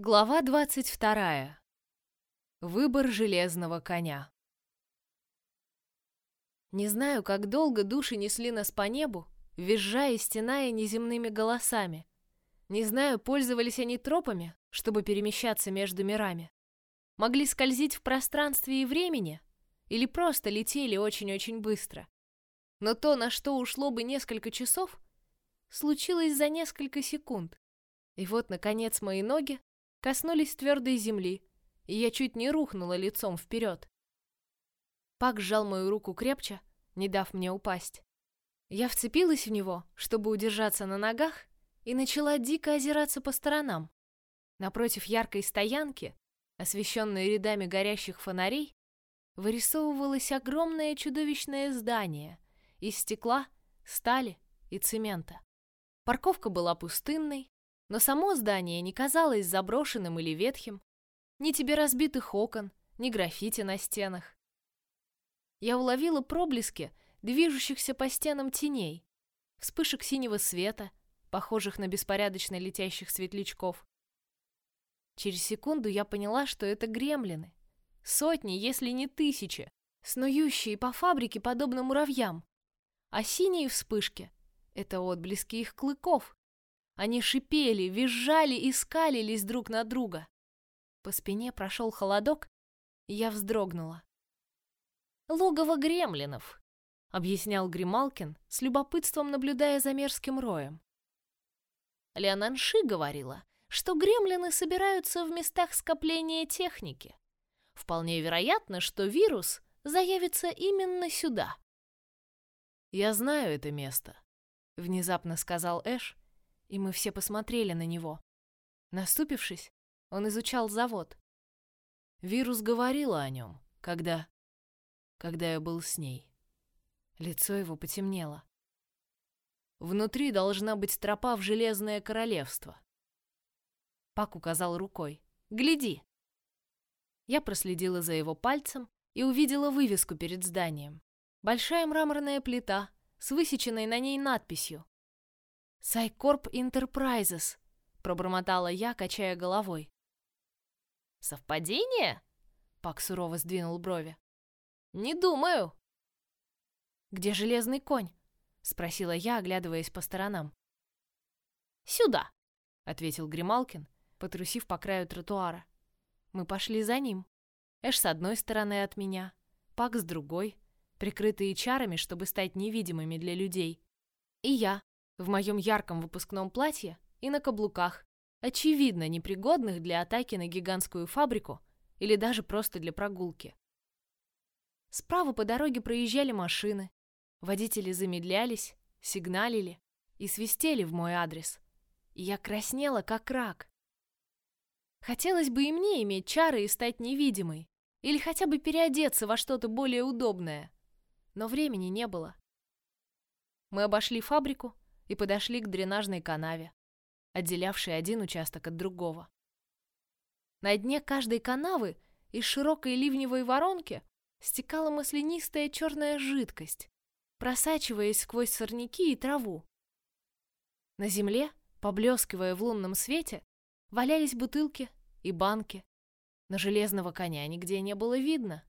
Глава двадцать вторая. Выбор железного коня. Не знаю, как долго души несли нас по небу, визжая и стеная неземными голосами. Не знаю, пользовались они тропами, чтобы перемещаться между мирами. Могли скользить в пространстве и времени, или просто летели очень-очень быстро. Но то, на что ушло бы несколько часов, случилось за несколько секунд. И вот, наконец, мои ноги коснулись твердой земли, и я чуть не рухнула лицом вперед. Пак сжал мою руку крепче, не дав мне упасть. Я вцепилась в него, чтобы удержаться на ногах, и начала дико озираться по сторонам. Напротив яркой стоянки, освещенной рядами горящих фонарей, вырисовывалось огромное чудовищное здание из стекла, стали и цемента. Парковка была пустынной, но само здание не казалось заброшенным или ветхим. Ни тебе разбитых окон, ни граффити на стенах. Я уловила проблески движущихся по стенам теней, вспышек синего света, похожих на беспорядочно летящих светлячков. Через секунду я поняла, что это гремлины. Сотни, если не тысячи, снующие по фабрике подобно муравьям. А синие вспышки — это отблески их клыков. Они шипели, визжали и скалились друг на друга. По спине прошел холодок, я вздрогнула. «Логово гремлинов», — объяснял Грималкин, с любопытством наблюдая за мерзким роем. Леонанши говорила, что гремлины собираются в местах скопления техники. Вполне вероятно, что вирус заявится именно сюда. «Я знаю это место», — внезапно сказал Эш, и мы все посмотрели на него. Наступившись, он изучал завод. Вирус говорила о нем, когда... когда я был с ней. Лицо его потемнело. Внутри должна быть тропа в Железное Королевство. Пак указал рукой. «Гляди!» Я проследила за его пальцем и увидела вывеску перед зданием. Большая мраморная плита с высеченной на ней надписью «Сайкорп Интерпрайзес», — пробормотала я, качая головой. «Совпадение?» — Пак сурово сдвинул брови. «Не думаю». «Где железный конь?» — спросила я, оглядываясь по сторонам. «Сюда», — ответил Грималкин, потрусив по краю тротуара. Мы пошли за ним. Эш с одной стороны от меня, Пак с другой, прикрытые чарами, чтобы стать невидимыми для людей. И я, в моем ярком выпускном платье и на каблуках, очевидно непригодных для атаки на гигантскую фабрику или даже просто для прогулки. Справа по дороге проезжали машины, водители замедлялись, сигналили и свистели в мой адрес. Я краснела, как рак. Хотелось бы и мне иметь чары и стать невидимой, или хотя бы переодеться во что-то более удобное. Но времени не было. Мы обошли фабрику, и подошли к дренажной канаве, отделявшей один участок от другого. На дне каждой канавы из широкой ливневой воронки стекала маслянистая черная жидкость, просачиваясь сквозь сорняки и траву. На земле, поблескивая в лунном свете, валялись бутылки и банки. Но железного коня нигде не было видно.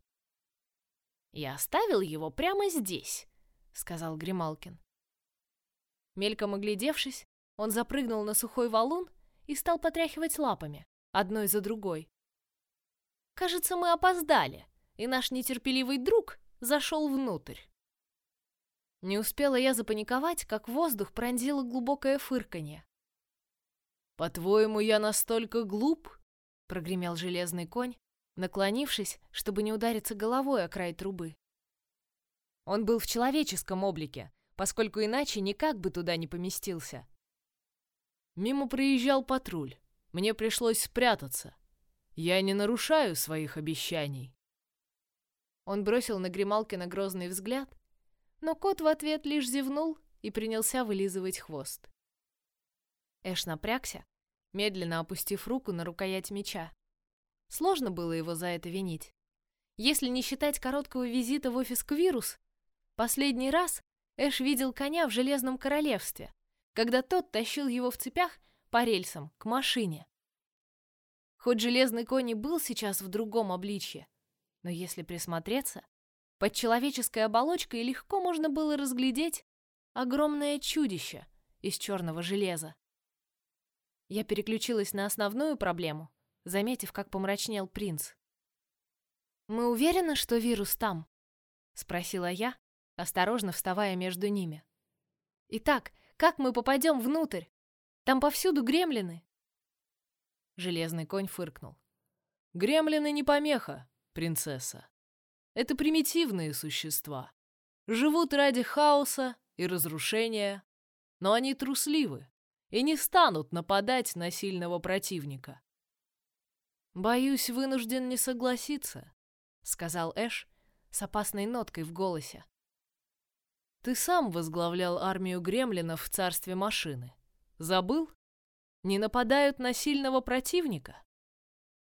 «Я оставил его прямо здесь», — сказал Грималкин. Мельком оглядевшись, он запрыгнул на сухой валун и стал потряхивать лапами, одной за другой. «Кажется, мы опоздали, и наш нетерпеливый друг зашел внутрь». Не успела я запаниковать, как воздух пронзило глубокое фырканье. «По-твоему, я настолько глуп?» — прогремел железный конь, наклонившись, чтобы не удариться головой о край трубы. Он был в человеческом облике, поскольку иначе никак бы туда не поместился. Мимо проезжал патруль. Мне пришлось спрятаться. Я не нарушаю своих обещаний. Он бросил на Грималкина грозный взгляд, но кот в ответ лишь зевнул и принялся вылизывать хвост. Эш напрягся, медленно опустив руку на рукоять меча. Сложно было его за это винить. Если не считать короткого визита в офис Квирус, последний раз Эш видел коня в Железном Королевстве, когда тот тащил его в цепях по рельсам к машине. Хоть железный конь и был сейчас в другом обличье, но если присмотреться, под человеческой оболочкой легко можно было разглядеть огромное чудище из черного железа. Я переключилась на основную проблему, заметив, как помрачнел принц. «Мы уверены, что вирус там?» — спросила я, осторожно вставая между ними. «Итак, как мы попадем внутрь? Там повсюду гремлины!» Железный конь фыркнул. «Гремлины не помеха, принцесса. Это примитивные существа. Живут ради хаоса и разрушения, но они трусливы и не станут нападать на сильного противника. Боюсь, вынужден не согласиться, сказал Эш с опасной ноткой в голосе. Ты сам возглавлял армию гремлинов в царстве машины. Забыл? Не нападают на сильного противника?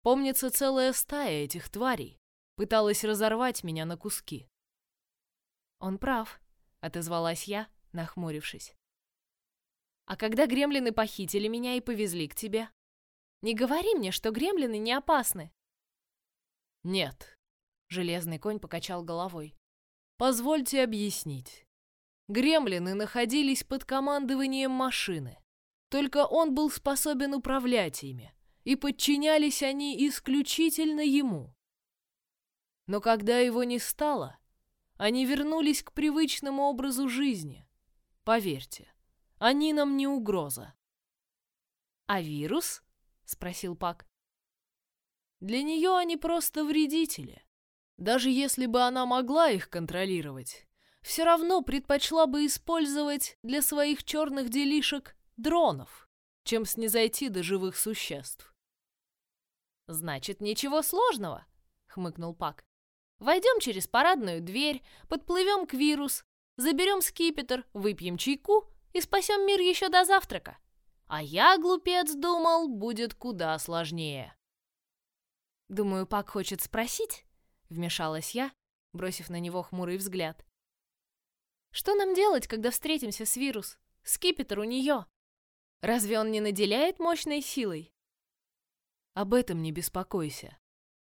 Помнится, целая стая этих тварей пыталась разорвать меня на куски. Он прав, отозвалась я, нахмурившись. А когда гремлины похитили меня и повезли к тебе? Не говори мне, что гремлины не опасны. Нет. Железный конь покачал головой. Позвольте объяснить. Гремлины находились под командованием машины. Только он был способен управлять ими, и подчинялись они исключительно ему. Но когда его не стало, они вернулись к привычному образу жизни. Поверьте, они нам не угроза. А вирус? спросил Пак. Для нее они просто вредители. Даже если бы она могла их контролировать, все равно предпочла бы использовать для своих черных делишек дронов, чем снизойти до живых существ. Значит, ничего сложного, хмыкнул Пак. Войдем через парадную дверь, подплывем к вирус, заберем скипетр, выпьем чайку и спасем мир еще до завтрака. А я, глупец, думал, будет куда сложнее. Думаю, Пак хочет спросить, вмешалась я, бросив на него хмурый взгляд. Что нам делать, когда встретимся с вирус? Скипетр у нее. Разве он не наделяет мощной силой? Об этом не беспокойся.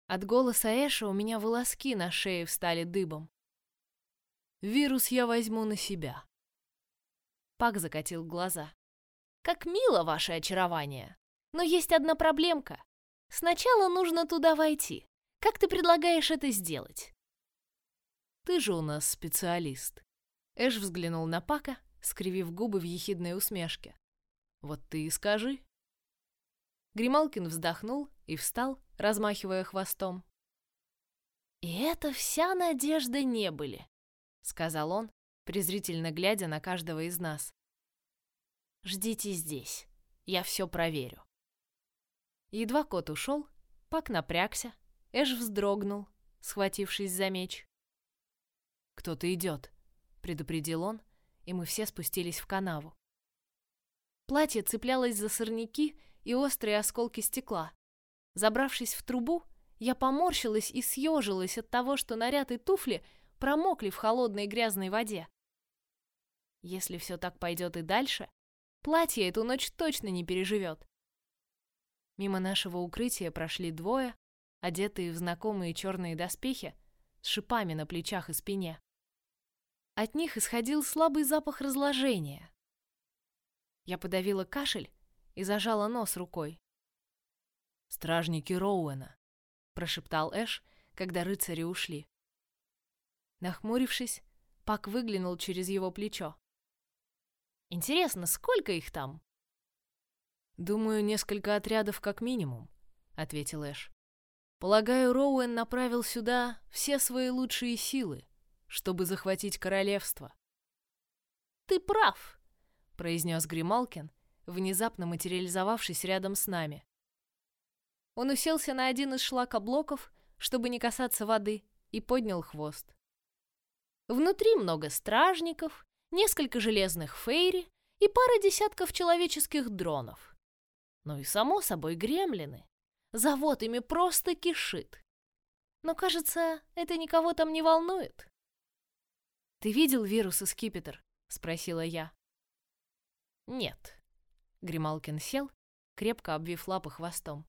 От голоса Эша у меня волоски на шее встали дыбом. Вирус я возьму на себя. Пак закатил глаза. Как мило ваше очарование. Но есть одна проблемка. Сначала нужно туда войти. Как ты предлагаешь это сделать? Ты же у нас специалист. Эш взглянул на Пака, скривив губы в ехидной усмешке. Вот ты и скажи. Грималкин вздохнул и встал, размахивая хвостом. И это вся надежда не были, сказал он, презрительно глядя на каждого из нас. Ждите здесь. Я все проверю. Едва кот ушел, Пак напрягся, Эш вздрогнул, схватившись за меч. «Кто-то идет», — предупредил он, и мы все спустились в канаву. Платье цеплялось за сорняки и острые осколки стекла. Забравшись в трубу, я поморщилась и съежилась от того, что наряд и туфли промокли в холодной грязной воде. Если все так пойдет и дальше, Платье эту ночь точно не переживет. Мимо нашего укрытия прошли двое, одетые в знакомые черные доспехи, с шипами на плечах и спине. От них исходил слабый запах разложения. Я подавила кашель и зажала нос рукой. «Стражники Роуэна», — прошептал Эш, когда рыцари ушли. Нахмурившись, Пак выглянул через его плечо. Интересно, сколько их там? Думаю, несколько отрядов как минимум, ответил Эш. Полагаю, Роуэн направил сюда все свои лучшие силы, чтобы захватить королевство. Ты прав, произнес Грималкин, внезапно материализовавшись рядом с нами. Он уселся на один из шлакоблоков, чтобы не касаться воды, и поднял хвост. Внутри много стражников, несколько железных фейри и пара десятков человеческих дронов. Ну и само собой гремлины. Завод ими просто кишит. Но, кажется, это никого там не волнует. «Ты видел вирус и скипетр?» — спросила я. «Нет». Грималкин сел, крепко обвив лапы хвостом.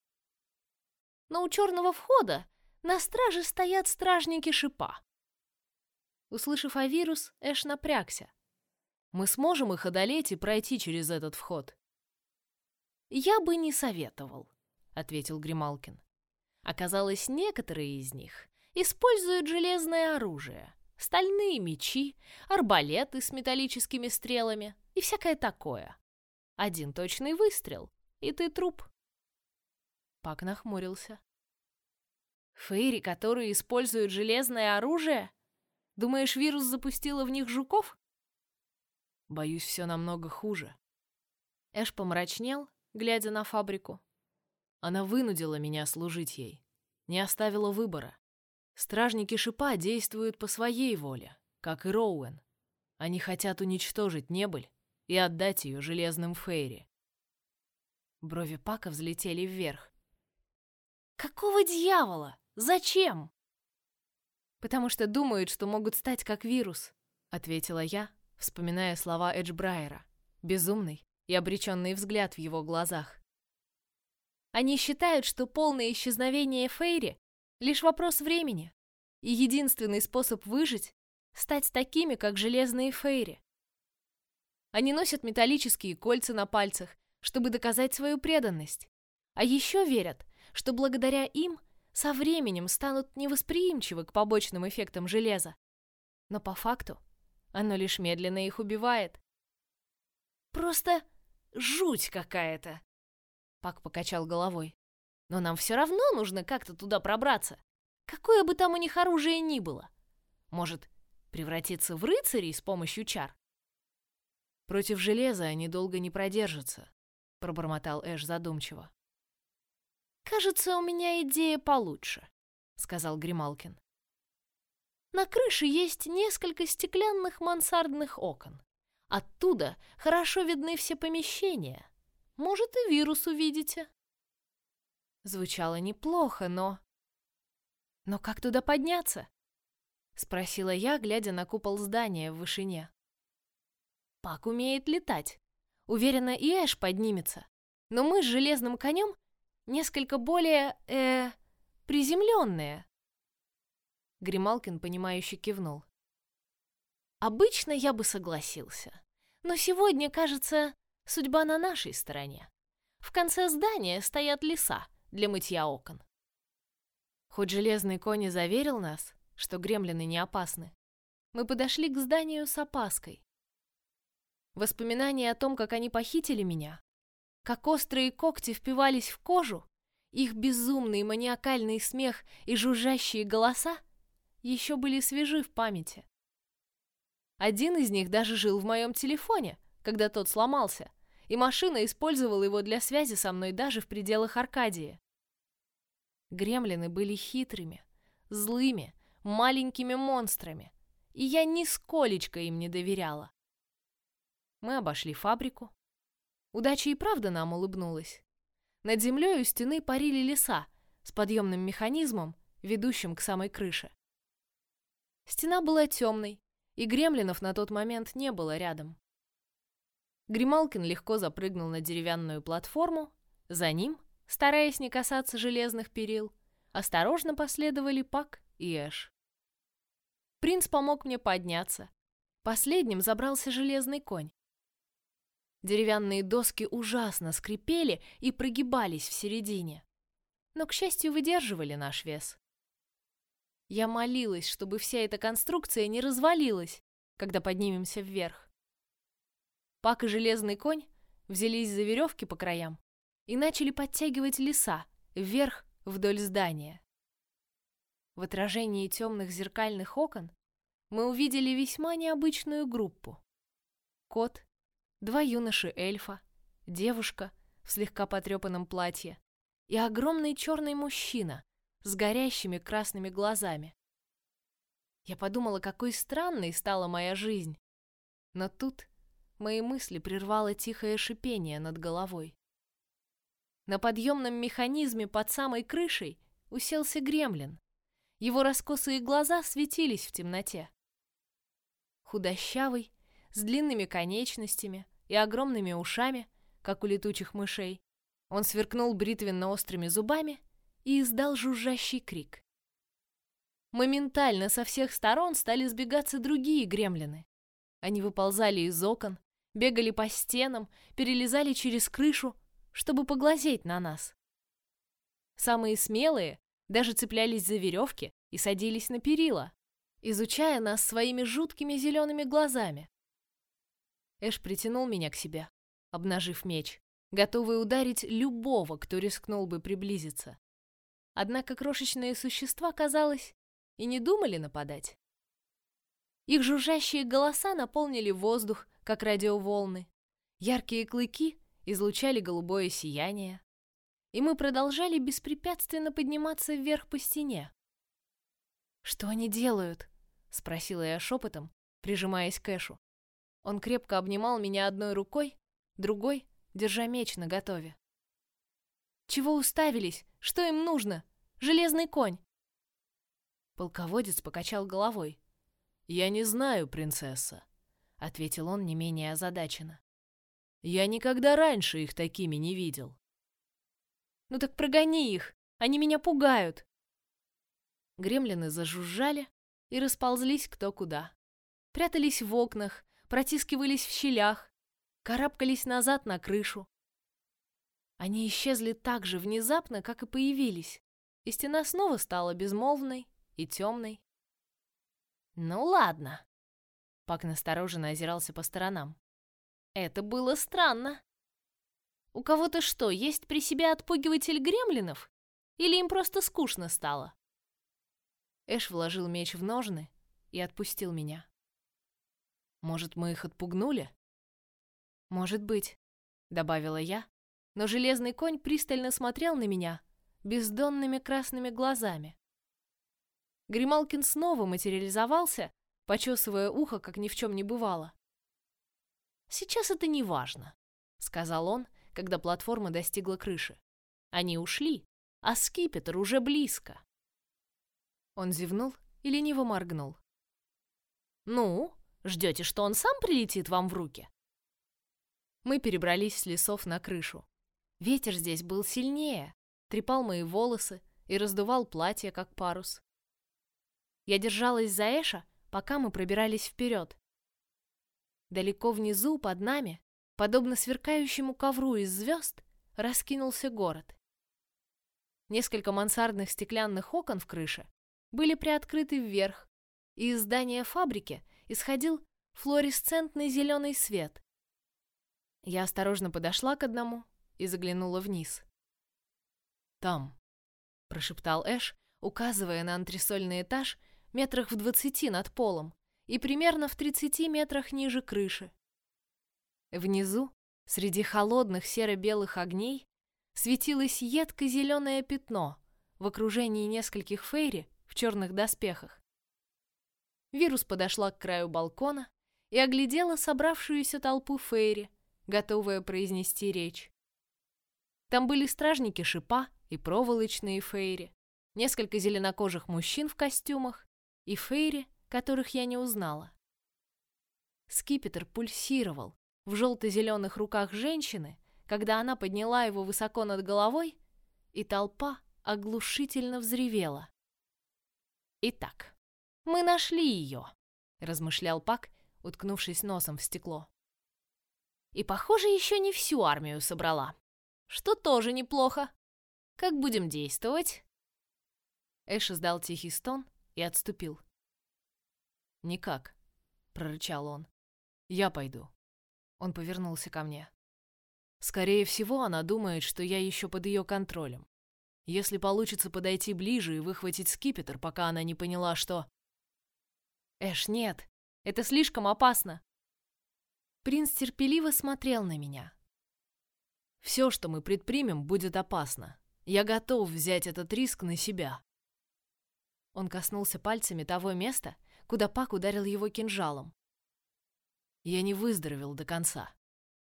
но у черного входа на страже стоят стражники шипа. Услышав о вирус, Эш напрягся. Мы сможем их одолеть и пройти через этот вход. Я бы не советовал, ответил Грималкин. Оказалось, некоторые из них используют железное оружие, стальные мечи, арбалеты с металлическими стрелами и всякое такое. Один точный выстрел, и ты труп. Пак нахмурился. Фейри, которые используют железное оружие? Думаешь, вирус запустила в них жуков? Боюсь, все намного хуже. Эш помрачнел, глядя на фабрику. Она вынудила меня служить ей, не оставила выбора. Стражники шипа действуют по своей воле, как и Роуэн. Они хотят уничтожить небыль и отдать ее железным Фейри. Брови Пака взлетели вверх. Какого дьявола? Зачем? Потому что думают, что могут стать как вирус, ответила я, вспоминая слова Эджбрайера, безумный и обреченный взгляд в его глазах. Они считают, что полное исчезновение Фейри лишь вопрос времени, и единственный способ выжить — стать такими, как железные Фейри. Они носят металлические кольца на пальцах, чтобы доказать свою преданность, а еще верят, что благодаря им со временем станут невосприимчивы к побочным эффектам железа. Но по факту оно лишь медленно их убивает. Просто жуть какая-то. Пак покачал головой. Но нам все равно нужно как-то туда пробраться. Какое бы там у них оружие ни было. Может, превратиться в рыцарей с помощью чар? Против железа они долго не продержатся, пробормотал Эш задумчиво. Кажется, у меня идея получше, сказал Грималкин. На крыше есть несколько стеклянных мансардных окон. Оттуда хорошо видны все помещения. Может, и вирус увидите. Звучало неплохо, но... Но как туда подняться? Спросила я, глядя на купол здания в вышине. Пак умеет летать. Уверена, и Эш поднимется. Но мы с железным конем несколько более, э, приземленные. Грималкин, понимающе кивнул. Обычно я бы согласился. Но сегодня, кажется, судьба на нашей стороне. В конце здания стоят леса для мытья окон. Хоть железный конь и заверил нас, что гремлины не опасны, мы подошли к зданию с опаской. Воспоминания о том, как они похитили меня, как острые когти впивались в кожу, их безумный маниакальный смех и жужжащие голоса еще были свежи в памяти. Один из них даже жил в моем телефоне, когда тот сломался, и машина использовала его для связи со мной даже в пределах Аркадии. Гремлины были хитрыми, злыми, маленькими монстрами, и я нисколечко им не доверяла. Мы обошли фабрику. Удача и правда нам улыбнулась. Над землей у стены парили леса с подъемным механизмом, ведущим к самой крыше. Стена была темной, и гремлинов на тот момент не было рядом. Грималкин легко запрыгнул на деревянную платформу, за ним, стараясь не касаться железных перил, осторожно последовали Пак и Эш. Принц помог мне подняться. Последним забрался железный конь. Деревянные доски ужасно скрипели и прогибались в середине, но, к счастью, выдерживали наш вес. Я молилась, чтобы вся эта конструкция не развалилась, когда поднимемся вверх. Пак и железный конь взялись за веревки по краям и начали подтягивать леса вверх вдоль здания. В отражении темных зеркальных окон мы увидели весьма необычную группу. Кот, два юноши-эльфа, девушка в слегка потрепанном платье и огромный черный мужчина с горящими красными глазами. Я подумала, какой странной стала моя жизнь. Но тут мои мысли прервало тихое шипение над головой. На подъемном механизме под самой крышей уселся гремлин. Его раскосые глаза светились в темноте. Худощавый, с длинными конечностями и огромными ушами, как у летучих мышей, он сверкнул бритвенно-острыми зубами и издал жужжащий крик. Моментально со всех сторон стали сбегаться другие гремлины. Они выползали из окон, бегали по стенам, перелезали через крышу, чтобы поглазеть на нас. Самые смелые даже цеплялись за веревки и садились на перила, изучая нас своими жуткими зелеными глазами. Эш притянул меня к себе, обнажив меч, готовый ударить любого, кто рискнул бы приблизиться. Однако крошечные существа, казалось, и не думали нападать. Их жужжащие голоса наполнили воздух, как радиоволны. Яркие клыки излучали голубое сияние. И мы продолжали беспрепятственно подниматься вверх по стене. «Что они делают?» — спросила я шепотом, прижимаясь к Эшу. Он крепко обнимал меня одной рукой, другой, держа меч наготове. «Чего уставились? Что им нужно? Железный конь!» Полководец покачал головой. «Я не знаю, принцесса», — ответил он не менее озадаченно. «Я никогда раньше их такими не видел». «Ну так прогони их! Они меня пугают!» Гремлины зажужжали и расползлись кто куда. Прятались в окнах, протискивались в щелях, карабкались назад на крышу. Они исчезли так же внезапно, как и появились, и стена снова стала безмолвной и темной. «Ну ладно». Пак настороженно озирался по сторонам. «Это было странно. У кого-то что, есть при себе отпугиватель гремлинов? Или им просто скучно стало?» Эш вложил меч в ножны и отпустил меня. «Может, мы их отпугнули?» «Может быть», — добавила я, но железный конь пристально смотрел на меня бездонными красными глазами. Грималкин снова материализовался, почесывая ухо, как ни в чем не бывало. «Сейчас это не важно», — сказал он, когда платформа достигла крыши. «Они ушли, а скипетр уже близко». Он зевнул и лениво моргнул. «Ну, ждете, что он сам прилетит вам в руки?» Мы перебрались с лесов на крышу. Ветер здесь был сильнее, трепал мои волосы и раздувал платье, как парус. Я держалась за Эша, пока мы пробирались вперед. Далеко внизу, под нами, подобно сверкающему ковру из звезд, раскинулся город. Несколько мансардных стеклянных окон в крыше были приоткрыты вверх, и из здания фабрики исходил флуоресцентный зеленый свет. Я осторожно подошла к одному и заглянула вниз. «Там», — прошептал Эш, указывая на антресольный этаж метрах в двадцати над полом и примерно в тридцати метрах ниже крыши. Внизу, среди холодных серо-белых огней, светилось едко-зеленое пятно в окружении нескольких фейри в черных доспехах. Вирус подошла к краю балкона и оглядела собравшуюся толпу Фейри, готовая произнести речь. Там были стражники шипа и проволочные Фейри, несколько зеленокожих мужчин в костюмах и Фейри, которых я не узнала. Скипетр пульсировал в желто-зеленых руках женщины, когда она подняла его высоко над головой, и толпа оглушительно взревела. «Итак, мы нашли ее», — размышлял Пак, уткнувшись носом в стекло. «И, похоже, еще не всю армию собрала, что тоже неплохо. Как будем действовать?» Эш издал тихий стон и отступил. «Никак», — прорычал он. «Я пойду». Он повернулся ко мне. «Скорее всего, она думает, что я еще под ее контролем. Если получится подойти ближе и выхватить скипетр, пока она не поняла, что... Эш, нет, это слишком опасно. Принц терпеливо смотрел на меня. Все, что мы предпримем, будет опасно. Я готов взять этот риск на себя. Он коснулся пальцами того места, куда Пак ударил его кинжалом. Я не выздоровел до конца.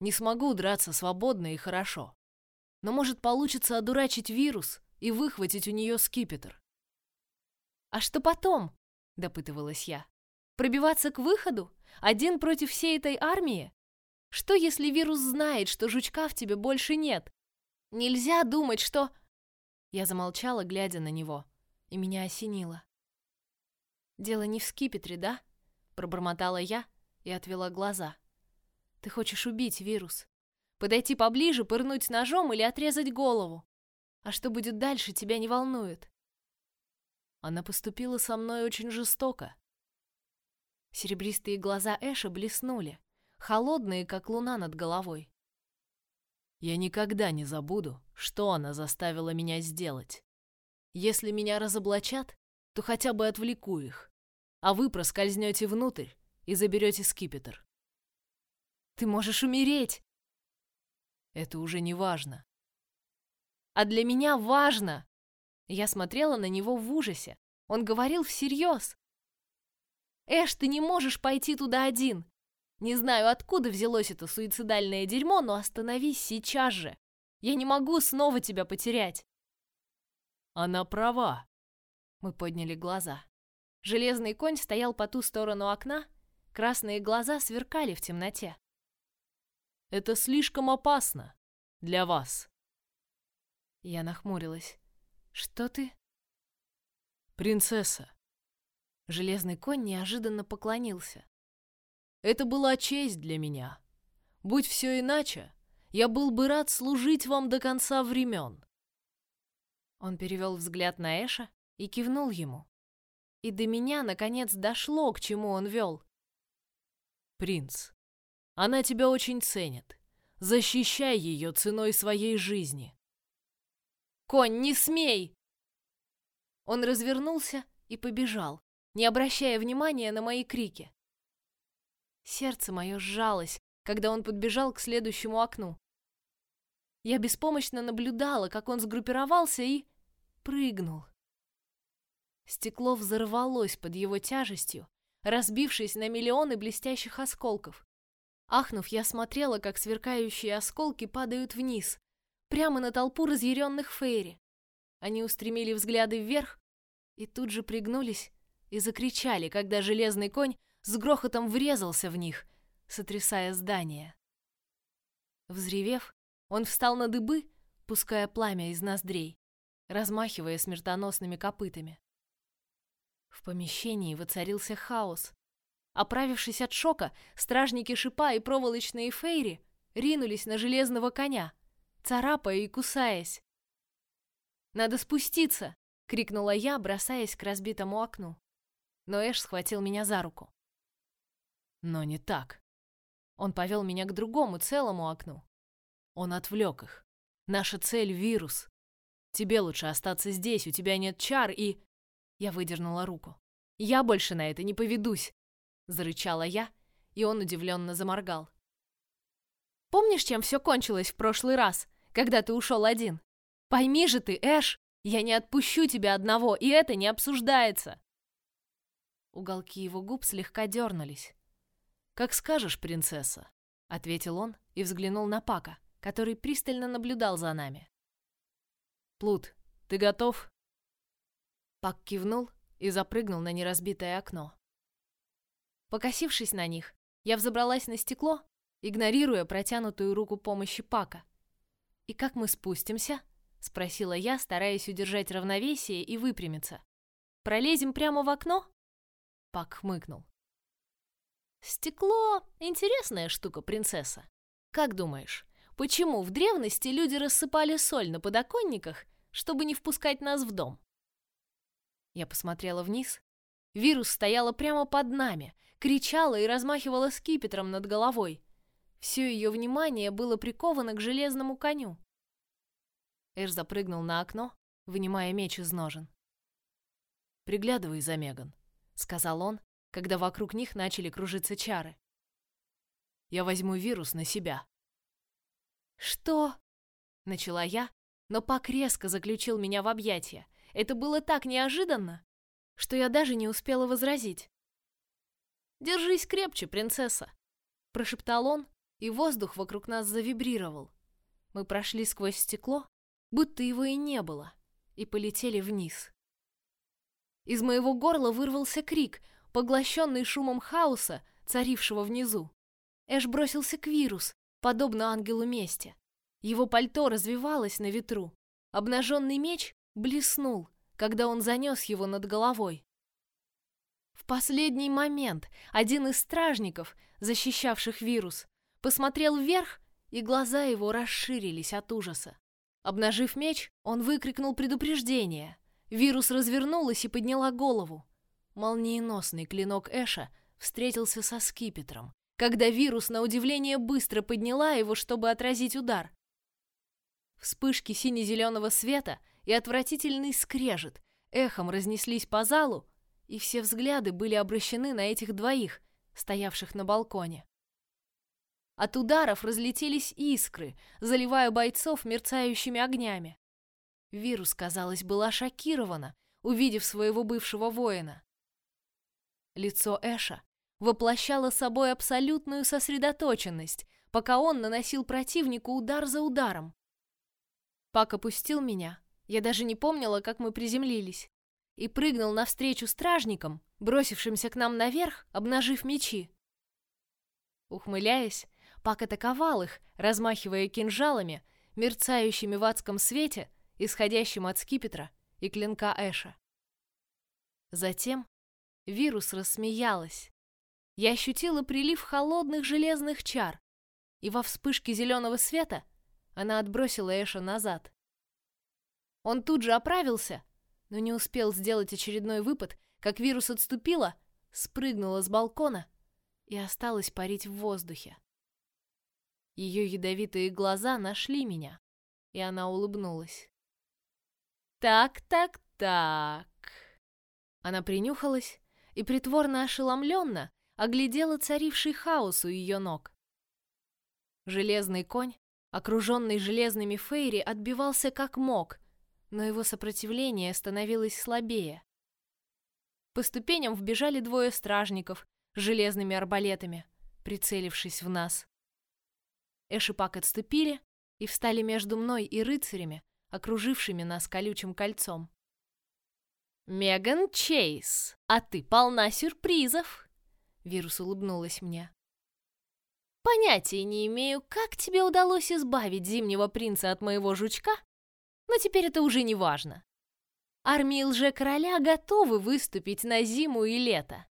Не смогу драться свободно и хорошо. Но может получится одурачить вирус и выхватить у нее скипетр. «А что потом?» — допытывалась я. «Пробиваться к выходу? Один против всей этой армии? Что, если вирус знает, что жучка в тебе больше нет? Нельзя думать, что...» Я замолчала, глядя на него, и меня осенило. «Дело не в скипетре, да?» — пробормотала я и отвела глаза. «Ты хочешь убить вирус? Подойти поближе, пырнуть ножом или отрезать голову? А что будет дальше, тебя не волнует?» Она поступила со мной очень жестоко. Серебристые глаза Эша блеснули, холодные, как луна над головой. Я никогда не забуду, что она заставила меня сделать. Если меня разоблачат, то хотя бы отвлеку их, а вы проскользнете внутрь и заберете скипетр. Ты можешь умереть. Это уже не важно. А для меня важно. Я смотрела на него в ужасе. Он говорил всерьез. Эш, ты не можешь пойти туда один. Не знаю, откуда взялось это суицидальное дерьмо, но остановись сейчас же. Я не могу снова тебя потерять. Она права. Мы подняли глаза. Железный конь стоял по ту сторону окна, красные глаза сверкали в темноте. Это слишком опасно для вас. Я нахмурилась. Что ты? Принцесса. Железный конь неожиданно поклонился. Это была честь для меня. Будь все иначе, я был бы рад служить вам до конца времен. Он перевел взгляд на Эша и кивнул ему. И до меня наконец дошло, к чему он вел. Принц, она тебя очень ценит. Защищай ее ценой своей жизни. Конь, не смей! Он развернулся и побежал, не обращая внимания на мои крики. Сердце мое сжалось, когда он подбежал к следующему окну. Я беспомощно наблюдала, как он сгруппировался и прыгнул. Стекло взорвалось под его тяжестью, разбившись на миллионы блестящих осколков. Ахнув, я смотрела, как сверкающие осколки падают вниз, прямо на толпу разъяренных фейри. Они устремили взгляды вверх и тут же пригнулись и закричали, когда железный конь с грохотом врезался в них, сотрясая здание. Взревев, он встал на дыбы, пуская пламя из ноздрей, размахивая смертоносными копытами. В помещении воцарился хаос. Оправившись от шока, стражники шипа и проволочные фейри ринулись на железного коня, царапая и кусаясь. «Надо спуститься!» — крикнула я, бросаясь к разбитому окну. Но Эш схватил меня за руку. Но не так. Он повел меня к другому целому окну. Он отвлек их. Наша цель — вирус. Тебе лучше остаться здесь, у тебя нет чар и... Я выдернула руку. Я больше на это не поведусь, зарычала я, и он удивленно заморгал. Помнишь, чем все кончилось в прошлый раз, когда ты ушел один? Пойми же ты, Эш, я не отпущу тебя одного, и это не обсуждается. Уголки его губ слегка дернулись. «Как скажешь, принцесса», — ответил он и взглянул на Пака, который пристально наблюдал за нами. «Плут, ты готов?» Пак кивнул и запрыгнул на неразбитое окно. Покосившись на них, я взобралась на стекло, игнорируя протянутую руку помощи Пака. «И как мы спустимся?» — спросила я, стараясь удержать равновесие и выпрямиться. «Пролезем прямо в окно?» Пак хмыкнул. Стекло — интересная штука, принцесса. Как думаешь, почему в древности люди рассыпали соль на подоконниках, чтобы не впускать нас в дом? Я посмотрела вниз. Вирус стояла прямо под нами, кричала и размахивала скипетром над головой. Все ее внимание было приковано к железному коню. Эш запрыгнул на окно, вынимая меч из ножен. «Приглядывай за Меган», — сказал он, когда вокруг них начали кружиться чары. Я возьму вирус на себя. Что? Начала я, но Пак резко заключил меня в объятия. Это было так неожиданно, что я даже не успела возразить. Держись крепче, принцесса, прошептал он, и воздух вокруг нас завибрировал. Мы прошли сквозь стекло, будто его и не было, и полетели вниз. Из моего горла вырвался крик, поглощенный шумом хаоса, царившего внизу. Эш бросился к вирус, подобно ангелу мести. Его пальто развивалось на ветру. Обнаженный меч блеснул, когда он занес его над головой. В последний момент один из стражников, защищавших вирус, посмотрел вверх, и глаза его расширились от ужаса. Обнажив меч, он выкрикнул предупреждение. Вирус развернулась и подняла голову. Молниеносный клинок Эша встретился со скипетром, когда вирус на удивление быстро подняла его, чтобы отразить удар. Вспышки сине-зеленого света и отвратительный скрежет эхом разнеслись по залу, и все взгляды были обращены на этих двоих, стоявших на балконе. От ударов разлетелись искры, заливая бойцов мерцающими огнями. Вирус, казалось, была шокирована, увидев своего бывшего воина. Лицо Эша воплощало собой абсолютную сосредоточенность, пока он наносил противнику удар за ударом. Пак опустил меня, я даже не помнила, как мы приземлились, и прыгнул навстречу стражникам, бросившимся к нам наверх, обнажив мечи. Ухмыляясь, Пак атаковал их, размахивая кинжалами, мерцающими в адском свете, исходящим от скипетра и клинка Эша. Затем вирус рассмеялась. Я ощутила прилив холодных железных чар, и во вспышке зеленого света она отбросила Эша назад. Он тут же оправился, но не успел сделать очередной выпад, как вирус отступила, спрыгнула с балкона и осталась парить в воздухе. Ее ядовитые глаза нашли меня, и она улыбнулась. «Так, так, так...» Она принюхалась и притворно ошеломленно оглядела царивший хаос у ее ног. Железный конь, окруженный железными фейри, отбивался как мог, но его сопротивление становилось слабее. По ступеням вбежали двое стражников с железными арбалетами, прицелившись в нас. Эш и Пак отступили и встали между мной и рыцарями, окружившими нас колючим кольцом. «Меган Чейз, а ты полна сюрпризов!» Вирус улыбнулась мне. «Понятия не имею, как тебе удалось избавить зимнего принца от моего жучка, но теперь это уже не важно. Армии лже-короля готовы выступить на зиму и лето.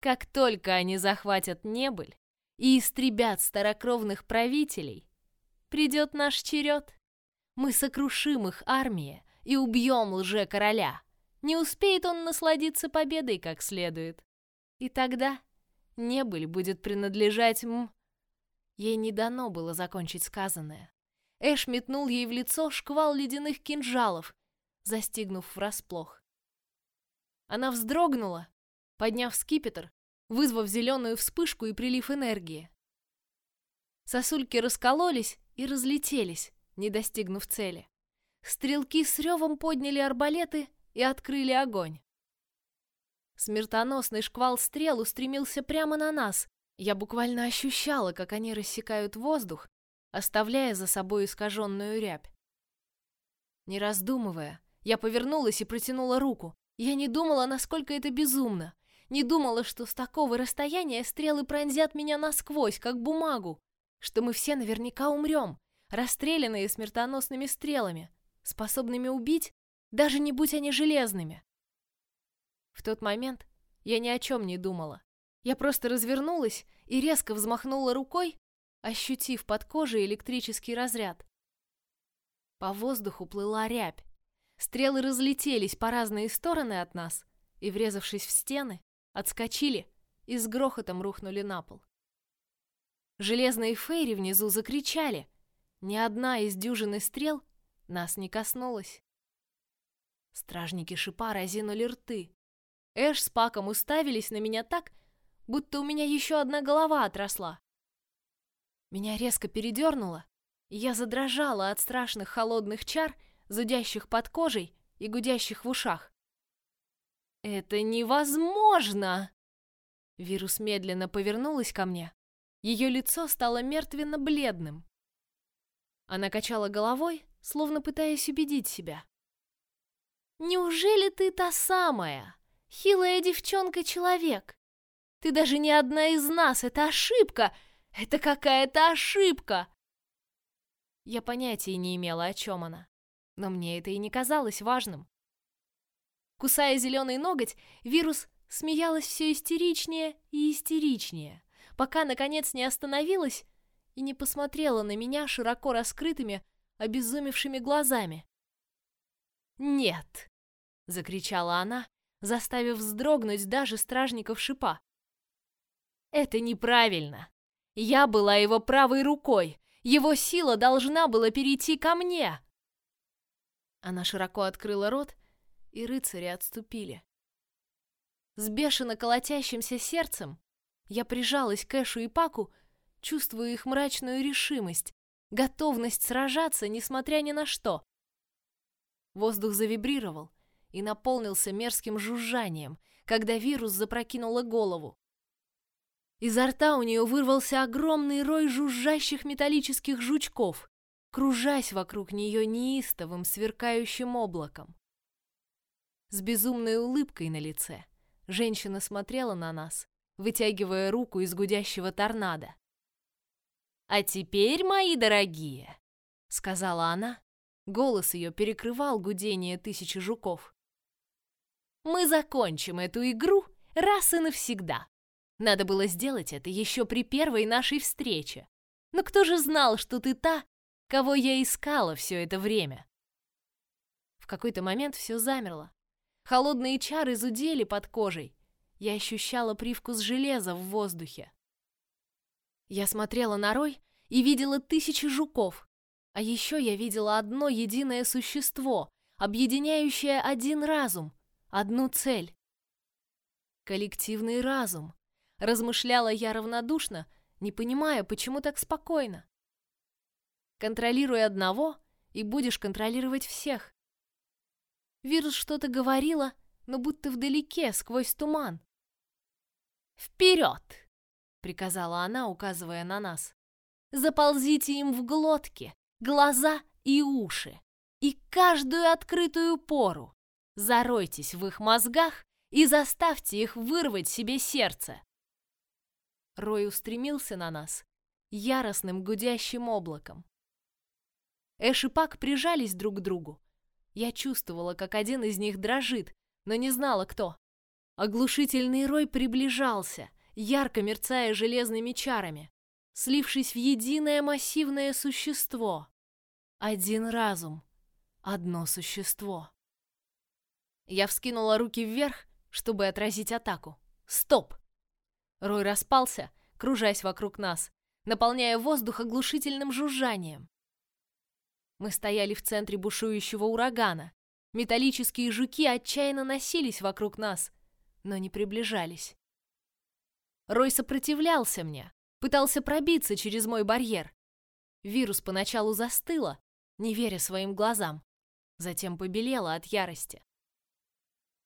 Как только они захватят небыль, и истребят старокровных правителей, придет наш черед. Мы сокрушим их армия и убьем лже-короля. Не успеет он насладиться победой как следует. И тогда небыль будет принадлежать м... Ей не дано было закончить сказанное. Эш метнул ей в лицо шквал ледяных кинжалов, застигнув врасплох. Она вздрогнула, подняв скипетр вызвав зеленую вспышку и прилив энергии. Сосульки раскололись и разлетелись, не достигнув цели. Стрелки с ревом подняли арбалеты и открыли огонь. Смертоносный шквал стрел устремился прямо на нас. Я буквально ощущала, как они рассекают воздух, оставляя за собой искаженную рябь. Не раздумывая, я повернулась и протянула руку. Я не думала, насколько это безумно. Не думала, что с такого расстояния стрелы пронзят меня насквозь, как бумагу, что мы все наверняка умрем, расстрелянные смертоносными стрелами, способными убить, даже не будь они железными. В тот момент я ни о чем не думала. Я просто развернулась и резко взмахнула рукой, ощутив под кожей электрический разряд. По воздуху плыла рябь. Стрелы разлетелись по разные стороны от нас и, врезавшись в стены, отскочили и с грохотом рухнули на пол. Железные фейри внизу закричали. Ни одна из дюжины стрел нас не коснулась. Стражники шипа разинули рты. Эш с Паком уставились на меня так, будто у меня еще одна голова отросла. Меня резко передернуло, и я задрожала от страшных холодных чар, зудящих под кожей и гудящих в ушах. «Это невозможно!» Вирус медленно повернулась ко мне. Ее лицо стало мертвенно-бледным. Она качала головой, словно пытаясь убедить себя. «Неужели ты та самая, хилая девчонка-человек? Ты даже не одна из нас, это ошибка! Это какая-то ошибка!» Я понятия не имела, о чем она. Но мне это и не казалось важным. Кусая зеленый ноготь, вирус смеялась все истеричнее и истеричнее, пока, наконец, не остановилась и не посмотрела на меня широко раскрытыми, обезумевшими глазами. «Нет!» — закричала она, заставив вздрогнуть даже стражников шипа. «Это неправильно! Я была его правой рукой! Его сила должна была перейти ко мне!» Она широко открыла рот, и рыцари отступили. С бешено колотящимся сердцем я прижалась к Эшу и Паку, чувствуя их мрачную решимость, готовность сражаться, несмотря ни на что. Воздух завибрировал и наполнился мерзким жужжанием, когда вирус запрокинула голову. Изо рта у нее вырвался огромный рой жужжащих металлических жучков, кружась вокруг нее неистовым сверкающим облаком. С безумной улыбкой на лице женщина смотрела на нас, вытягивая руку из гудящего торнадо. «А теперь, мои дорогие», — сказала она, голос ее перекрывал гудение тысячи жуков. «Мы закончим эту игру раз и навсегда. Надо было сделать это еще при первой нашей встрече. Но кто же знал, что ты та, кого я искала все это время?» В какой-то момент все замерло. Холодные чары зудели под кожей. Я ощущала привкус железа в воздухе. Я смотрела на рой и видела тысячи жуков. А еще я видела одно единое существо, объединяющее один разум, одну цель. Коллективный разум. Размышляла я равнодушно, не понимая, почему так спокойно. Контролируй одного, и будешь контролировать всех. Вирус что-то говорила, но будто вдалеке, сквозь туман. «Вперед!» — приказала она, указывая на нас. «Заползите им в глотки, глаза и уши, и каждую открытую пору. Заройтесь в их мозгах и заставьте их вырвать себе сердце». Рой устремился на нас яростным гудящим облаком. Эш и Пак прижались друг к другу. Я чувствовала, как один из них дрожит, но не знала, кто. Оглушительный рой приближался, ярко мерцая железными чарами, слившись в единое массивное существо. Один разум, одно существо. Я вскинула руки вверх, чтобы отразить атаку. Стоп! Рой распался, кружась вокруг нас, наполняя воздух оглушительным жужжанием. Мы стояли в центре бушующего урагана. Металлические жуки отчаянно носились вокруг нас, но не приближались. Рой сопротивлялся мне, пытался пробиться через мой барьер. Вирус поначалу застыла, не веря своим глазам, затем побелела от ярости.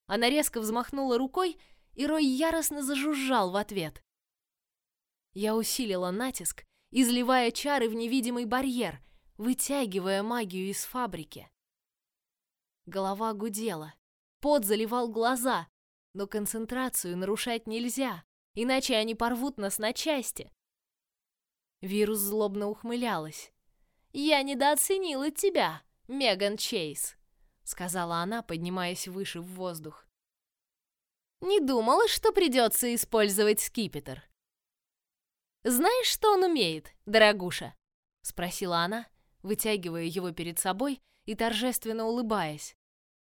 Она резко взмахнула рукой, и Рой яростно зажужжал в ответ. Я усилила натиск, изливая чары в невидимый барьер, вытягивая магию из фабрики. Голова гудела, пот заливал глаза, но концентрацию нарушать нельзя, иначе они порвут нас на части. Вирус злобно ухмылялась. «Я недооценила тебя, Меган Чейз», — сказала она, поднимаясь выше в воздух. «Не думала, что придется использовать скипетр». «Знаешь, что он умеет, дорогуша?» — спросила она, вытягивая его перед собой и торжественно улыбаясь.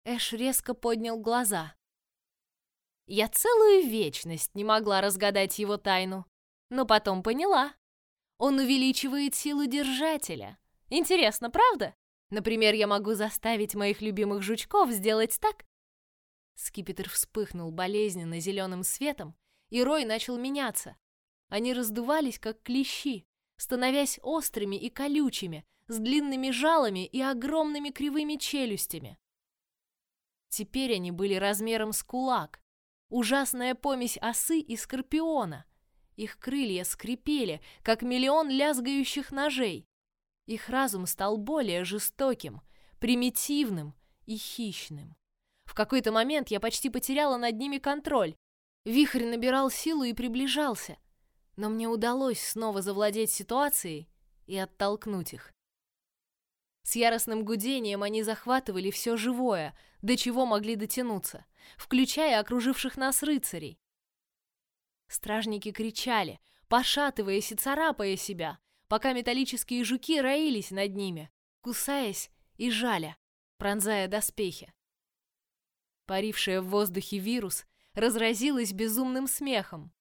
Эш резко поднял глаза. Я целую вечность не могла разгадать его тайну, но потом поняла. Он увеличивает силу держателя. Интересно, правда? Например, я могу заставить моих любимых жучков сделать так? Скипетр вспыхнул болезненно зеленым светом, и рой начал меняться. Они раздувались, как клещи, становясь острыми и колючими, с длинными жалами и огромными кривыми челюстями. Теперь они были размером с кулак, ужасная помесь осы и скорпиона. Их крылья скрипели, как миллион лязгающих ножей. Их разум стал более жестоким, примитивным и хищным. В какой-то момент я почти потеряла над ними контроль. Вихрь набирал силу и приближался, но мне удалось снова завладеть ситуацией и оттолкнуть их. С яростным гудением они захватывали все живое, до чего могли дотянуться, включая окруживших нас рыцарей. Стражники кричали, пошатываясь и царапая себя, пока металлические жуки роились над ними, кусаясь и жаля, пронзая доспехи. Парившая в воздухе вирус разразилась безумным смехом.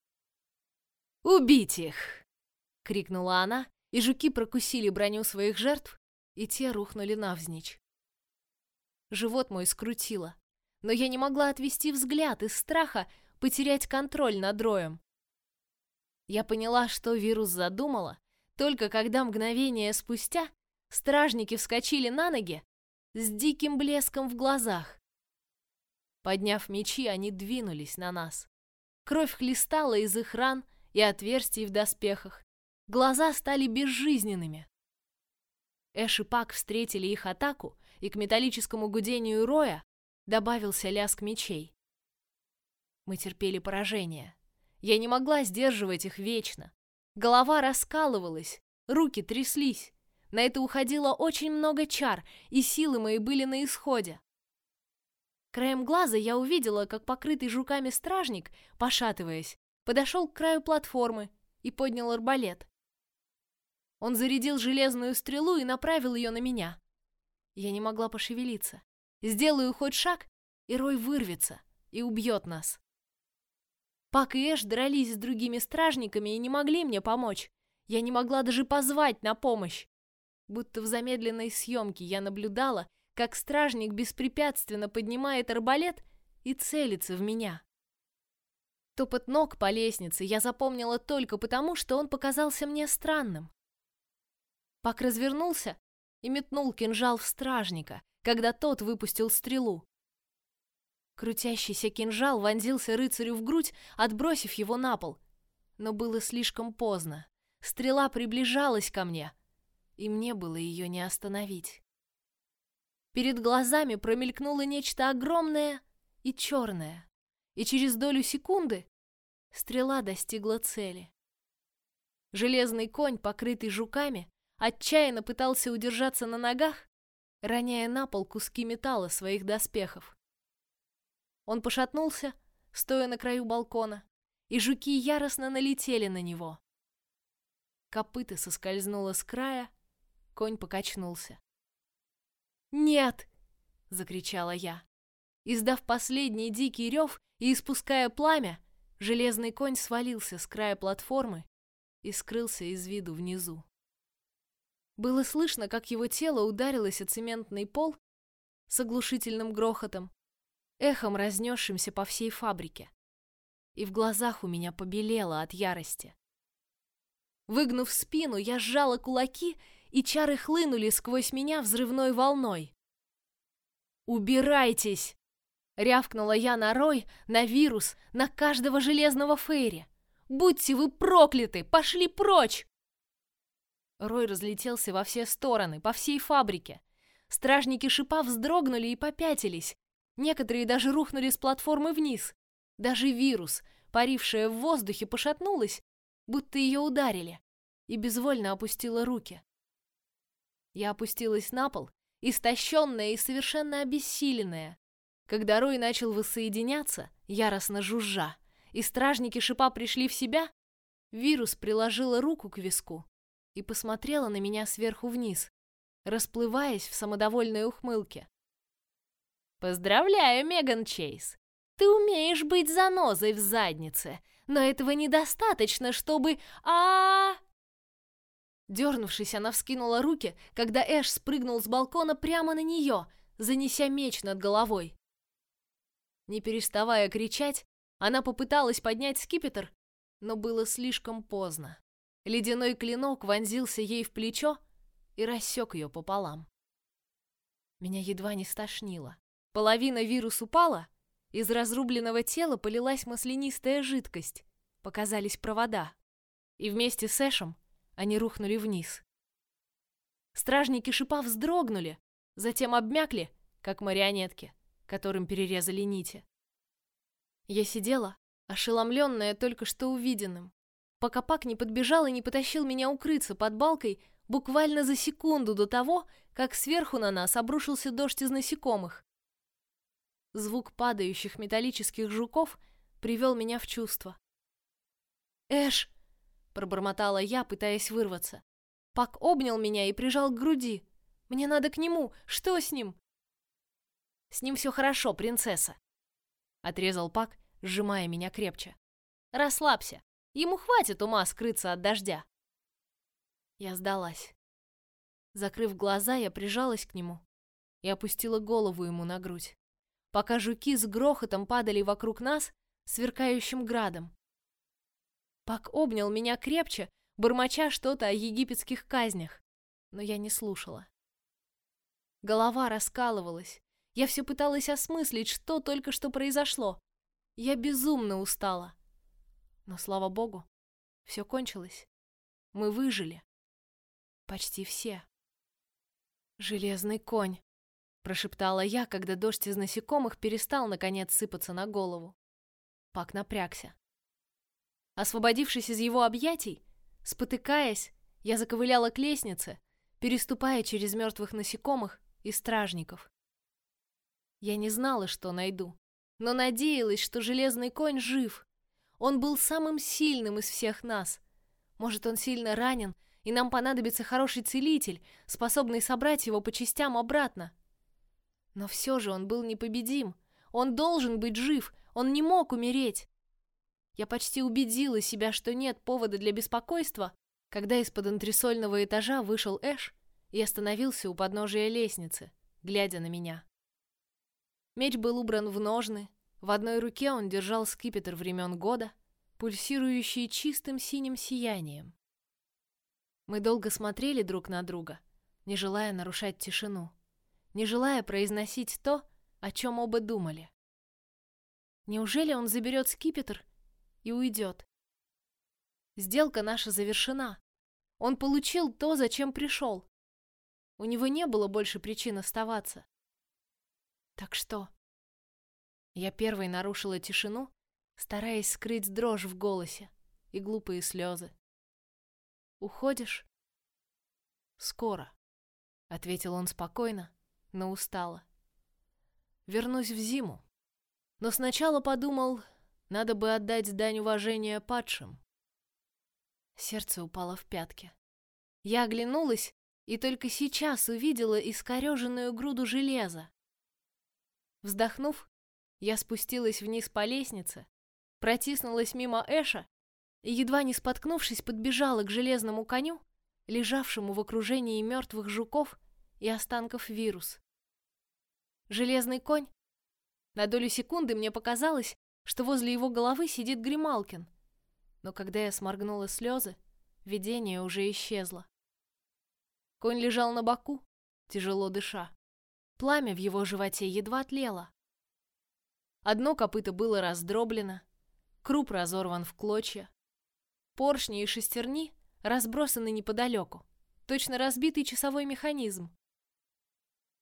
«Убить их!» — крикнула она, и жуки прокусили броню своих жертв, и те рухнули навзничь. Живот мой скрутило, но я не могла отвести взгляд из страха потерять контроль над роем. Я поняла, что вирус задумала, только когда мгновение спустя стражники вскочили на ноги с диким блеском в глазах. Подняв мечи, они двинулись на нас. Кровь хлестала из их ран и отверстий в доспехах. Глаза стали безжизненными. Эш и Пак встретили их атаку, и к металлическому гудению роя добавился лязг мечей. Мы терпели поражение. Я не могла сдерживать их вечно. Голова раскалывалась, руки тряслись. На это уходило очень много чар, и силы мои были на исходе. Краем глаза я увидела, как покрытый жуками стражник, пошатываясь, подошел к краю платформы и поднял арбалет. Он зарядил железную стрелу и направил ее на меня. Я не могла пошевелиться. Сделаю хоть шаг, и Рой вырвется и убьет нас. Пак и Эш дрались с другими стражниками и не могли мне помочь. Я не могла даже позвать на помощь. Будто в замедленной съемке я наблюдала, как стражник беспрепятственно поднимает арбалет и целится в меня. Топот ног по лестнице я запомнила только потому, что он показался мне странным. Пак развернулся и метнул кинжал в стражника, когда тот выпустил стрелу. Крутящийся кинжал вонзился рыцарю в грудь, отбросив его на пол. Но было слишком поздно. Стрела приближалась ко мне, и мне было ее не остановить. Перед глазами промелькнуло нечто огромное и черное, и через долю секунды стрела достигла цели. Железный конь, покрытый жуками, отчаянно пытался удержаться на ногах, роняя на пол куски металла своих доспехов. Он пошатнулся, стоя на краю балкона, и жуки яростно налетели на него. Копыта соскользнуло с края, конь покачнулся. «Нет!» — закричала я. Издав последний дикий рев и испуская пламя, железный конь свалился с края платформы и скрылся из виду внизу. Было слышно, как его тело ударилось о цементный пол с оглушительным грохотом, эхом разнесшимся по всей фабрике. И в глазах у меня побелело от ярости. Выгнув спину, я сжала кулаки, и чары хлынули сквозь меня взрывной волной. «Убирайтесь!» — рявкнула я на Рой, на вирус, на каждого железного фейри. «Будьте вы прокляты! Пошли прочь!» Рой разлетелся во все стороны, по всей фабрике. Стражники шипа вздрогнули и попятились. Некоторые даже рухнули с платформы вниз. Даже вирус, парившая в воздухе, пошатнулась, будто ее ударили, и безвольно опустила руки. Я опустилась на пол, истощенная и совершенно обессиленная. Когда Рой начал воссоединяться, яростно жужжа, и стражники шипа пришли в себя, вирус приложила руку к виску и посмотрела на меня сверху вниз, расплываясь в самодовольной ухмылке. «Поздравляю, Меган Чейз! Ты умеешь быть занозой в заднице, но этого недостаточно, чтобы... а, -а, -а Дернувшись, она вскинула руки, когда Эш спрыгнул с балкона прямо на нее, занеся меч над головой. Не переставая кричать, она попыталась поднять скипетр, но было слишком поздно. Ледяной клинок вонзился ей в плечо и рассек ее пополам. Меня едва не стошнило. Половина вирус упала, из разрубленного тела полилась маслянистая жидкость, показались провода, и вместе с Эшем они рухнули вниз. Стражники шипа вздрогнули, затем обмякли, как марионетки, которым перерезали нити. Я сидела, ошеломленная только что увиденным, пока Пак не подбежал и не потащил меня укрыться под балкой буквально за секунду до того, как сверху на нас обрушился дождь из насекомых. Звук падающих металлических жуков привел меня в чувство. «Эш!» — пробормотала я, пытаясь вырваться. Пак обнял меня и прижал к груди. «Мне надо к нему! Что с ним?» «С ним все хорошо, принцесса!» — отрезал Пак, сжимая меня крепче. «Расслабься! Ему хватит ума скрыться от дождя!» Я сдалась. Закрыв глаза, я прижалась к нему и опустила голову ему на грудь, пока жуки с грохотом падали вокруг нас сверкающим градом. Пак обнял меня крепче, бормоча что-то о египетских казнях, но я не слушала. Голова раскалывалась. Я все пыталась осмыслить, что только что произошло. Я безумно устала. Но, слава богу, все кончилось. Мы выжили. Почти все. «Железный конь», — прошептала я, когда дождь из насекомых перестал, наконец, сыпаться на голову. Пак напрягся. Освободившись из его объятий, спотыкаясь, я заковыляла к лестнице, переступая через мертвых насекомых и стражников. Я не знала, что найду, но надеялась, что железный конь жив. Он был самым сильным из всех нас. Может, он сильно ранен, и нам понадобится хороший целитель, способный собрать его по частям обратно. Но все же он был непобедим. Он должен быть жив, он не мог умереть. Я почти убедила себя, что нет повода для беспокойства, когда из-под антресольного этажа вышел Эш и остановился у подножия лестницы, глядя на меня. Меч был убран в ножны, в одной руке он держал скипетр времен года, пульсирующий чистым синим сиянием. Мы долго смотрели друг на друга, не желая нарушать тишину, не желая произносить то, о чем оба думали. Неужели он заберет скипетр и уйдет. Сделка наша завершена. Он получил то, зачем пришел. У него не было больше причин оставаться. Так что? Я первой нарушила тишину, стараясь скрыть дрожь в голосе и глупые слезы. Уходишь? Скоро, ответил он спокойно, но устало. Вернусь в зиму. Но сначала подумал, надо бы отдать дань уважения падшим. Сердце упало в пятки. Я оглянулась и только сейчас увидела искореженную груду железа. Вздохнув, я спустилась вниз по лестнице, протиснулась мимо Эша и, едва не споткнувшись, подбежала к железному коню, лежавшему в окружении мертвых жуков и останков вирус. Железный конь. На долю секунды мне показалось, что возле его головы сидит Грималкин. Но когда я сморгнула слезы, видение уже исчезло. Конь лежал на боку, тяжело дыша. Пламя в его животе едва тлело. Одно копыто было раздроблено, круп разорван в клочья. Поршни и шестерни разбросаны неподалеку, точно разбитый часовой механизм.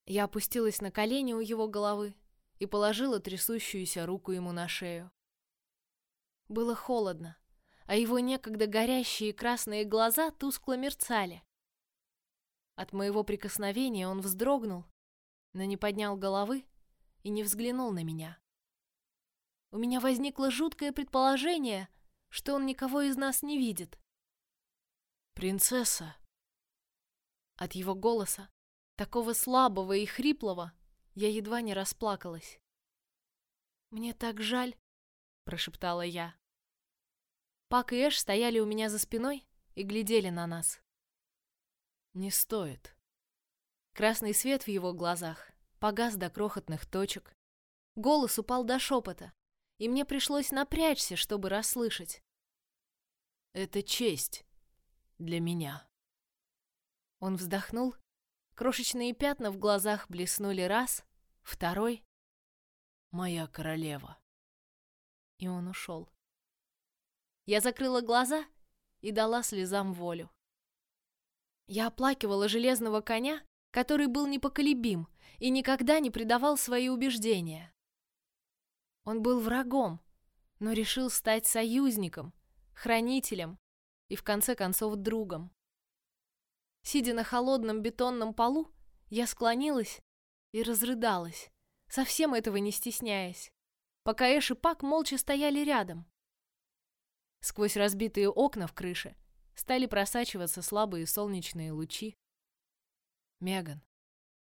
Я опустилась на колени у его головы, и положила трясущуюся руку ему на шею. Было холодно, а его некогда горящие красные глаза тускло мерцали. От моего прикосновения он вздрогнул, но не поднял головы и не взглянул на меня. У меня возникло жуткое предположение, что он никого из нас не видит. «Принцесса!» От его голоса, такого слабого и хриплого, я едва не расплакалась. «Мне так жаль», — прошептала я. Пак и Эш стояли у меня за спиной и глядели на нас. «Не стоит». Красный свет в его глазах погас до крохотных точек. Голос упал до шепота, и мне пришлось напрячься, чтобы расслышать. «Это честь для меня». Он вздохнул, крошечные пятна в глазах блеснули раз, Второй — моя королева. И он ушел. Я закрыла глаза и дала слезам волю. Я оплакивала железного коня, который был непоколебим и никогда не предавал свои убеждения. Он был врагом, но решил стать союзником, хранителем и в конце концов другом. Сидя на холодном бетонном полу, я склонилась и разрыдалась, совсем этого не стесняясь, пока Эш и Пак молча стояли рядом. Сквозь разбитые окна в крыше стали просачиваться слабые солнечные лучи. Меган,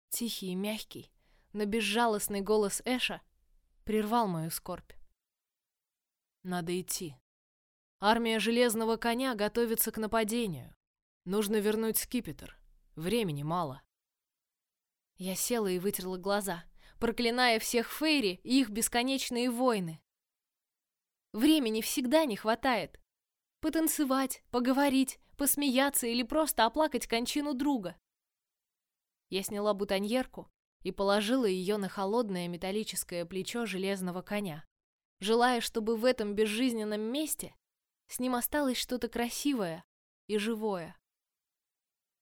тихий и мягкий, но безжалостный голос Эша прервал мою скорбь. Надо идти. Армия Железного Коня готовится к нападению. Нужно вернуть скипетр. Времени мало. Я села и вытерла глаза, проклиная всех Фейри и их бесконечные войны. Времени всегда не хватает. Потанцевать, поговорить, посмеяться или просто оплакать кончину друга. Я сняла бутоньерку и положила ее на холодное металлическое плечо железного коня, желая, чтобы в этом безжизненном месте с ним осталось что-то красивое и живое.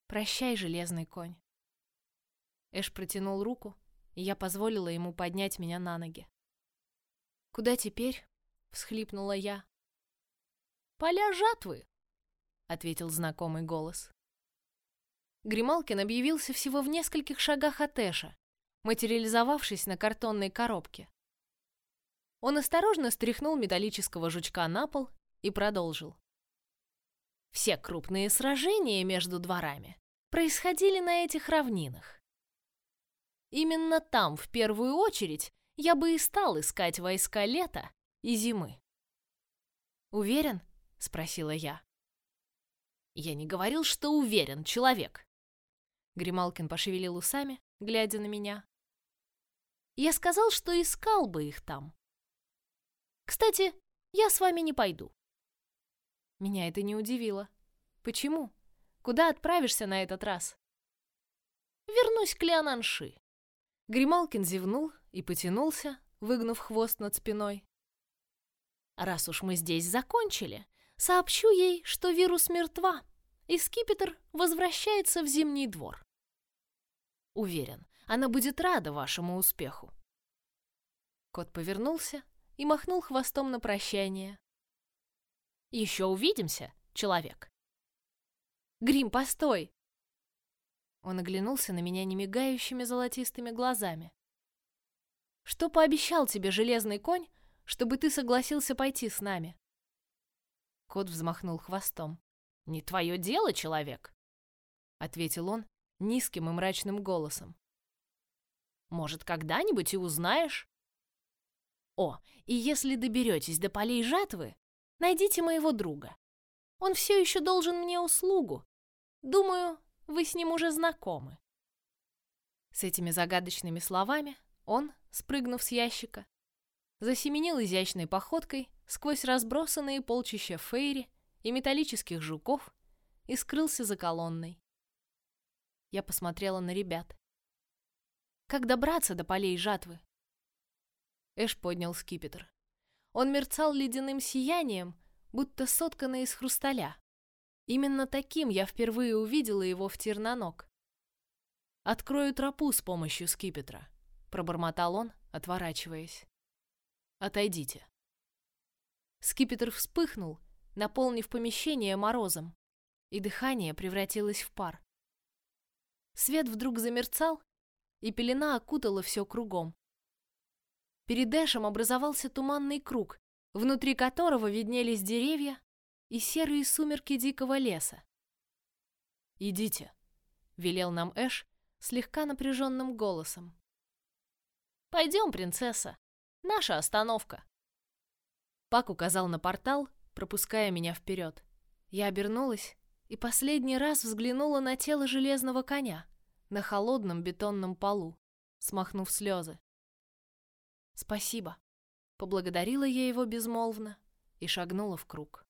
Прощай, железный конь. Эш протянул руку, и я позволила ему поднять меня на ноги. Куда теперь? всхлипнула я. Поля жатвы, ответил знакомый голос. Грималкин объявился всего в нескольких шагах от Эша, материализовавшись на картонной коробке. Он осторожно стряхнул металлического жучка на пол и продолжил. Все крупные сражения между дворами происходили на этих равнинах. Именно там, в первую очередь, я бы и стал искать войска лета и зимы. «Уверен?» — спросила я. «Я не говорил, что уверен, человек». Грималкин пошевелил усами, глядя на меня. «Я сказал, что искал бы их там. Кстати, я с вами не пойду. Меня это не удивило. Почему? Куда отправишься на этот раз? Вернусь к Леонанши. Грималкин зевнул и потянулся, выгнув хвост над спиной. Раз уж мы здесь закончили, сообщу ей, что вирус мертва, и скипетр возвращается в Зимний двор. Уверен, она будет рада вашему успеху. Кот повернулся и махнул хвостом на прощание, еще увидимся, человек. Грим, постой! Он оглянулся на меня немигающими золотистыми глазами. Что пообещал тебе железный конь, чтобы ты согласился пойти с нами? Кот взмахнул хвостом. Не твое дело, человек, ответил он низким и мрачным голосом. Может, когда-нибудь и узнаешь? О, и если доберетесь до полей жатвы, Найдите моего друга. Он все еще должен мне услугу. Думаю, вы с ним уже знакомы. С этими загадочными словами он, спрыгнув с ящика, засеменил изящной походкой сквозь разбросанные полчища фейри и металлических жуков и скрылся за колонной. Я посмотрела на ребят. Как добраться до полей жатвы? Эш поднял скипетр. Он мерцал ледяным сиянием, будто сотканный из хрусталя. Именно таким я впервые увидела его в Терноног. «Открою тропу с помощью скипетра», — пробормотал он, отворачиваясь. «Отойдите». Скипетр вспыхнул, наполнив помещение морозом, и дыхание превратилось в пар. Свет вдруг замерцал, и пелена окутала все кругом. Перед Эшем образовался туманный круг, внутри которого виднелись деревья и серые сумерки дикого леса. «Идите», — велел нам Эш слегка напряженным голосом. «Пойдем, принцесса. Наша остановка». Пак указал на портал, пропуская меня вперед. Я обернулась и последний раз взглянула на тело железного коня на холодном бетонном полу, смахнув слезы. «Спасибо», — поблагодарила я его безмолвно и шагнула в круг.